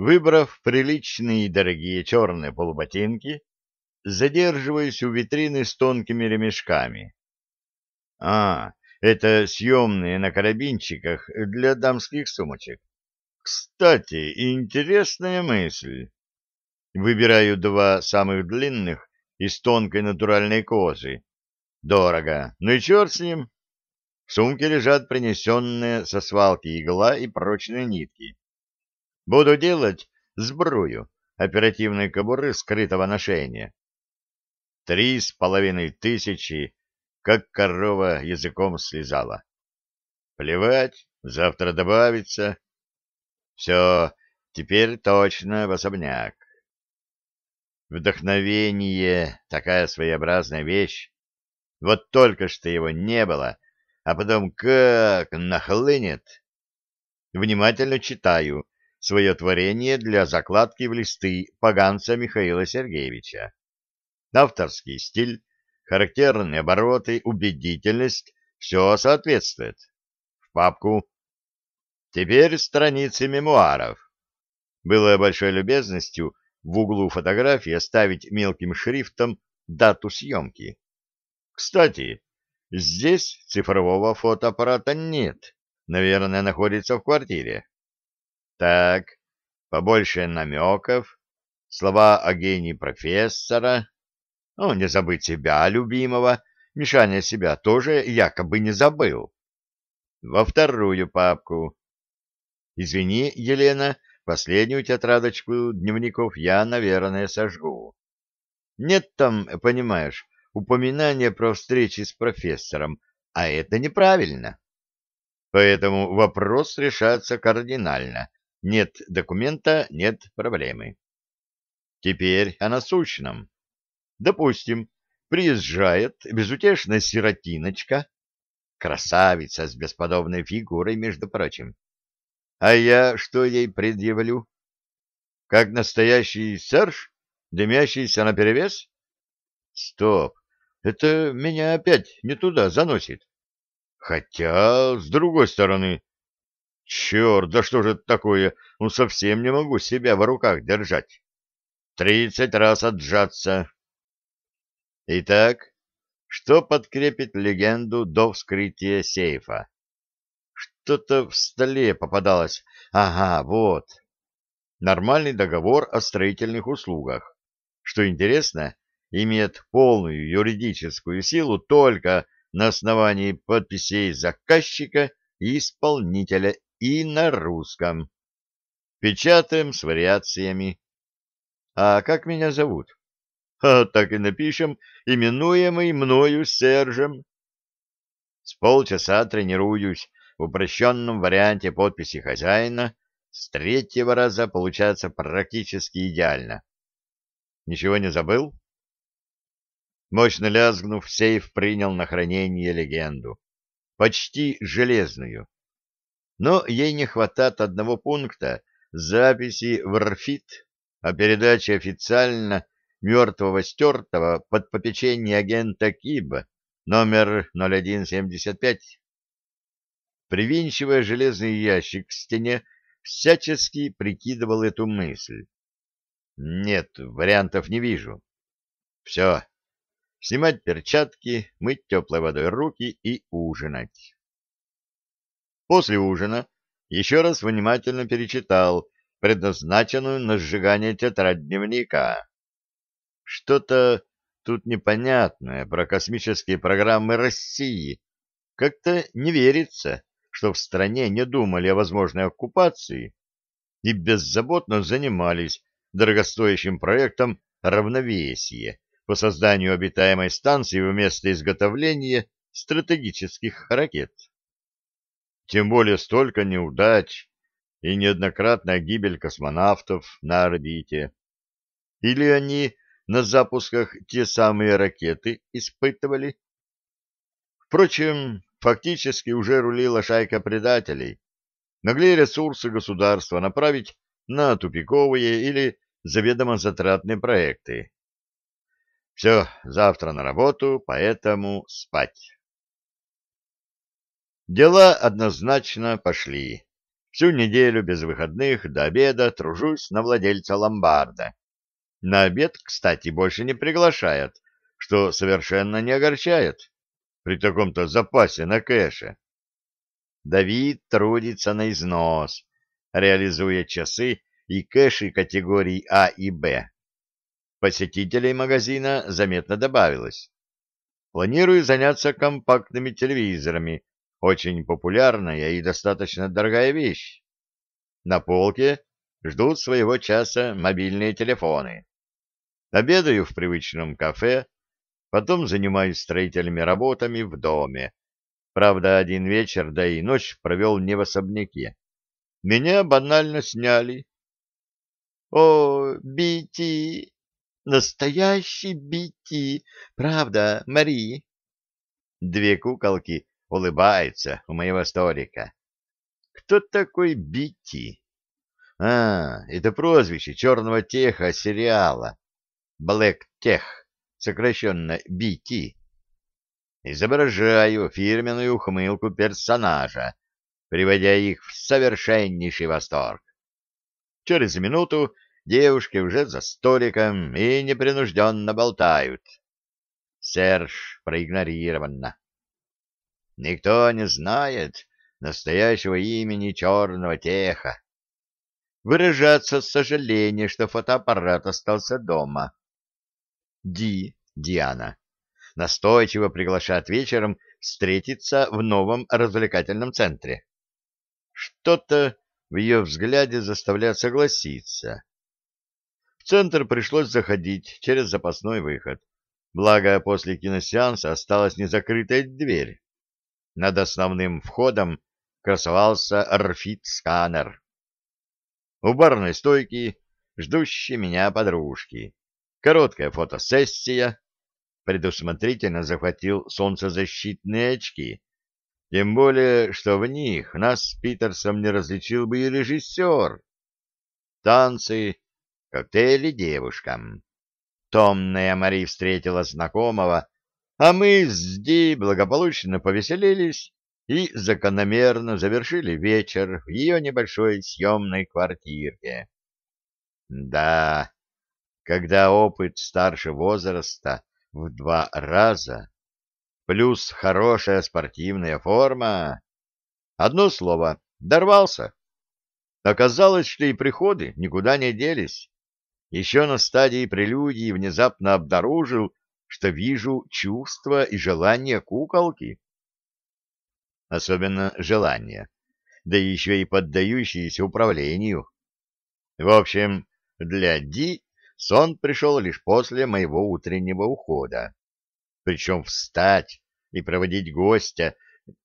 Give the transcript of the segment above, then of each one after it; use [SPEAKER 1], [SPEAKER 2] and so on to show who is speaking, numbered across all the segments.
[SPEAKER 1] Выбрав приличные и дорогие черные полуботинки, задерживаюсь у витрины с тонкими ремешками. А, это съемные на карабинчиках для дамских сумочек. Кстати, интересная мысль. Выбираю два самых длинных из тонкой натуральной кожи. Дорого. Ну и черт с ним. В сумке лежат принесенные со свалки игла и прочные нитки. Буду делать сбрую оперативной кобуры скрытого ношения. Три с половиной тысячи, как корова языком слезала. Плевать, завтра добавится. Все, теперь точно в особняк. Вдохновение — такая своеобразная вещь. Вот только что его не было, а потом как нахлынет. Внимательно читаю свое творение для закладки в листы поганца Михаила Сергеевича. Авторский стиль, характерные обороты, убедительность — все соответствует. В папку. Теперь страницы мемуаров. Было большой любезностью в углу фотографии оставить мелким шрифтом дату съемки. Кстати, здесь цифрового фотоаппарата нет. Наверное, находится в квартире. Так, побольше намеков, слова о гении профессора. Ну, не забыть себя, любимого. Мишаня себя тоже якобы не забыл. Во вторую папку. Извини, Елена, последнюю тетрадочку дневников я, наверное, сожгу. Нет там, понимаешь, упоминания про встречи с профессором, а это неправильно. Поэтому вопрос решается кардинально. Нет документа – нет проблемы. Теперь о насущном. Допустим, приезжает безутешная сиротиночка, красавица с бесподобной фигурой, между прочим. А я что ей предъявлю? Как настоящий серж, дымящийся наперевес? Стоп, это меня опять не туда заносит. Хотя, с другой стороны, Черт, да что же это такое? Ну, совсем не могу себя в руках держать. Тридцать раз отжаться. Итак, что подкрепит легенду до вскрытия сейфа? Что-то в столе попадалось. Ага, вот. Нормальный договор о строительных услугах. Что интересно, имеет полную юридическую силу только на основании подписей заказчика и исполнителя и на русском. Печатаем с вариациями. А как меня зовут? А так и напишем, именуемый мною Сержем. С полчаса тренируюсь в упрощенном варианте подписи хозяина. С третьего раза получается практически идеально. Ничего не забыл? Мощно лязгнув, сейф принял на хранение легенду. Почти железную но ей не хватает одного пункта записи в РФИТ а о передаче официально мертвого стертого под попечение агента КИБ номер 0175. Привинчивая железный ящик к стене, всячески прикидывал эту мысль. Нет, вариантов не вижу. Все. Снимать перчатки, мыть теплой водой руки и ужинать. После ужина еще раз внимательно перечитал предназначенную на сжигание тетрадь дневника. Что-то тут непонятное про космические программы России. Как-то не верится, что в стране не думали о возможной оккупации и беззаботно занимались дорогостоящим проектом равновесие по созданию обитаемой станции вместо изготовления стратегических ракет. Тем более столько неудач и неоднократная гибель космонавтов на орбите. Или они на запусках те самые ракеты испытывали? Впрочем, фактически уже рулила шайка предателей. Могли ресурсы государства направить на тупиковые или заведомо затратные проекты. Все, завтра на работу, поэтому спать. Дела однозначно пошли. Всю неделю без выходных до обеда тружусь на владельца ломбарда. На обед, кстати, больше не приглашают, что совершенно не огорчает при таком-то запасе на кэше. Давид трудится на износ, реализуя часы и кэши категорий А и Б. Посетителей магазина заметно добавилось. Планирую заняться компактными телевизорами очень популярная и достаточно дорогая вещь. На полке ждут своего часа мобильные телефоны. Обедаю в привычном кафе, потом занимаюсь строительными работами в доме. Правда, один вечер, да и ночь провел не в особняке. Меня банально сняли. О, Бити, настоящий Бити, правда, Мари. Две куколки улыбается у моего столика. Кто такой Бити? А, это прозвище черного теха сериала. Блэк Тех, сокращенно Бити. Изображаю фирменную ухмылку персонажа, приводя их в совершеннейший восторг. Через минуту девушки уже за столиком и непринужденно болтают. Серж проигнорированно Никто не знает настоящего имени черного теха. Выражаться сожаление, что фотоаппарат остался дома. Ди, Диана, настойчиво приглашает вечером встретиться в новом развлекательном центре. Что-то в ее взгляде заставляет согласиться. В центр пришлось заходить через запасной выход. Благо, после киносеанса осталась незакрытая дверь над основным входом красовался орфит-сканер. У барной стойки ждущие меня подружки. Короткая фотосессия. Предусмотрительно захватил солнцезащитные очки. Тем более, что в них нас с Питерсом не различил бы и режиссер. Танцы, коктейли девушкам. Томная Мари встретила знакомого а мы с Ди благополучно повеселились и закономерно завершили вечер в ее небольшой съемной квартирке. Да, когда опыт старше возраста в два раза, плюс хорошая спортивная форма, одно слово, дорвался. Оказалось, что и приходы никуда не делись. Еще на стадии прелюдии внезапно обнаружил, что вижу чувства и желания куколки. Особенно желания, да еще и поддающиеся управлению. В общем, для Ди сон пришел лишь после моего утреннего ухода. Причем встать и проводить гостя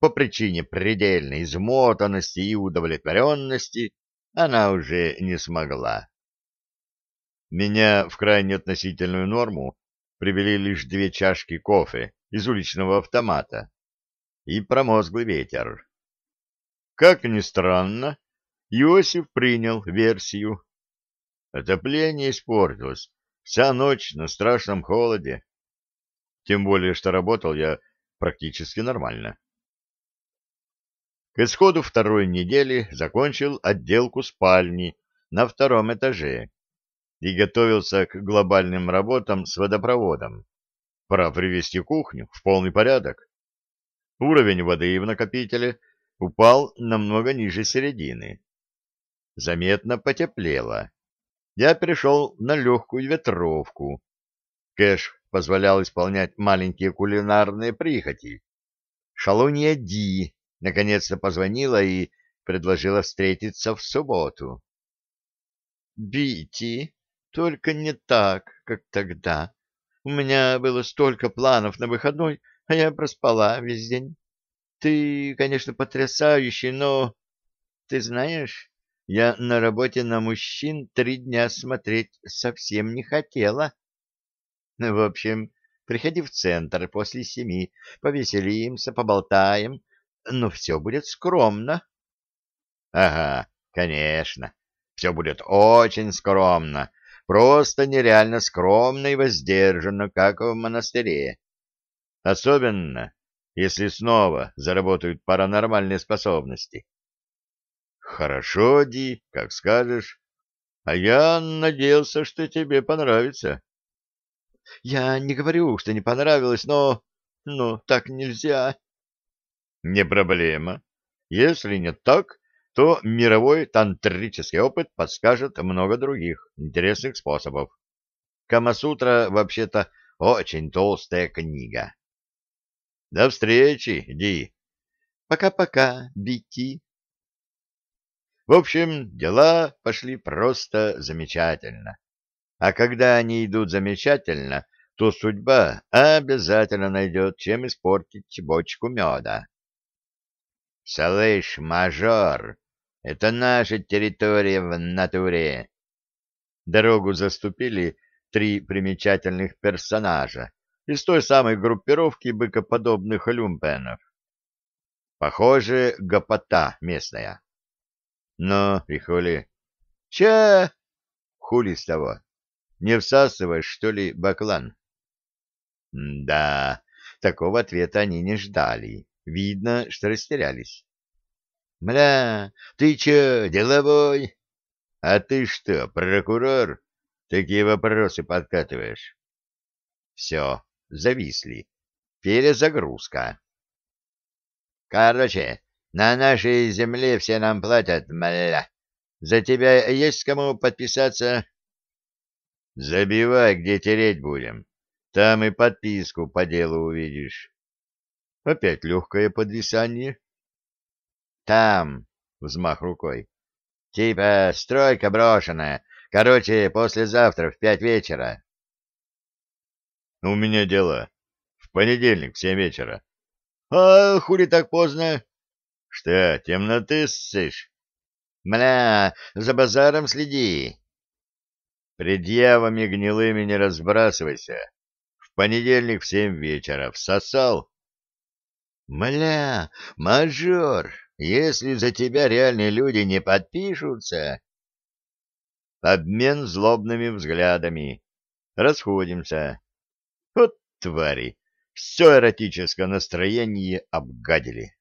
[SPEAKER 1] по причине предельной измотанности и удовлетворенности она уже не смогла. Меня в крайне относительную норму привели лишь две чашки кофе из уличного автомата и промозглый ветер. Как ни странно, Иосиф принял версию. Отопление испортилось. Вся ночь на страшном холоде. Тем более, что работал я практически нормально. К исходу второй недели закончил отделку спальни на втором этаже и готовился к глобальным работам с водопроводом. Пора привести кухню в полный порядок. Уровень воды в накопителе упал намного ниже середины. Заметно потеплело. Я перешел на легкую ветровку. Кэш позволял исполнять маленькие кулинарные прихоти. Шалунья Ди наконец-то позвонила и предложила встретиться в субботу. «Бити», только не так, как тогда. У меня было столько планов на выходной, а я проспала весь день. Ты, конечно, потрясающий, но... Ты знаешь, я на работе на мужчин три дня смотреть совсем не хотела. Ну, в общем, приходи в центр после семи, повеселимся, поболтаем, но все будет скромно. — Ага, конечно, все будет очень скромно, просто нереально скромно и воздержанно, как в монастыре. Особенно, если снова заработают паранормальные способности. Хорошо, Ди, как скажешь. А я надеялся, что тебе понравится.
[SPEAKER 2] Я не говорю, что не понравилось, но... Но так нельзя.
[SPEAKER 1] Не проблема. Если не так, то мировой тантрический опыт подскажет много других интересных способов. Камасутра вообще-то очень толстая книга. До встречи, Ди.
[SPEAKER 2] Пока-пока, Бити.
[SPEAKER 1] В общем, дела пошли просто замечательно. А когда они идут замечательно, то судьба обязательно найдет, чем испортить бочку меда. — Слышь, мажор! Это наша территория в натуре. Дорогу заступили три примечательных персонажа из той самой группировки быкоподобных люмпенов. Похоже, гопота местная. Ну, Но, Рихоли... Че? Хули с того. Не всасываешь, что ли, баклан? Да, такого ответа они не ждали. Видно, что растерялись. «Мля, ты че, деловой?» «А ты что, прокурор? Такие вопросы подкатываешь?» «Все, зависли. Перезагрузка». «Короче, на нашей земле все нам платят, мля. За тебя есть кому подписаться?» «Забивай, где тереть будем. Там и подписку по делу увидишь». Опять легкое подвисание. Там, взмах рукой. Типа стройка брошенная. Короче, послезавтра в пять вечера. Ну, у меня дело. В понедельник в семь вечера. А хули так поздно? Что, темноты ссышь? Мля, за базаром следи. Предъявами гнилыми не разбрасывайся. В понедельник в семь вечера. Всосал? Мля, мажор! Если за тебя реальные люди не подпишутся... Обмен злобными взглядами. Расходимся. Вот твари, все эротическое настроение обгадили.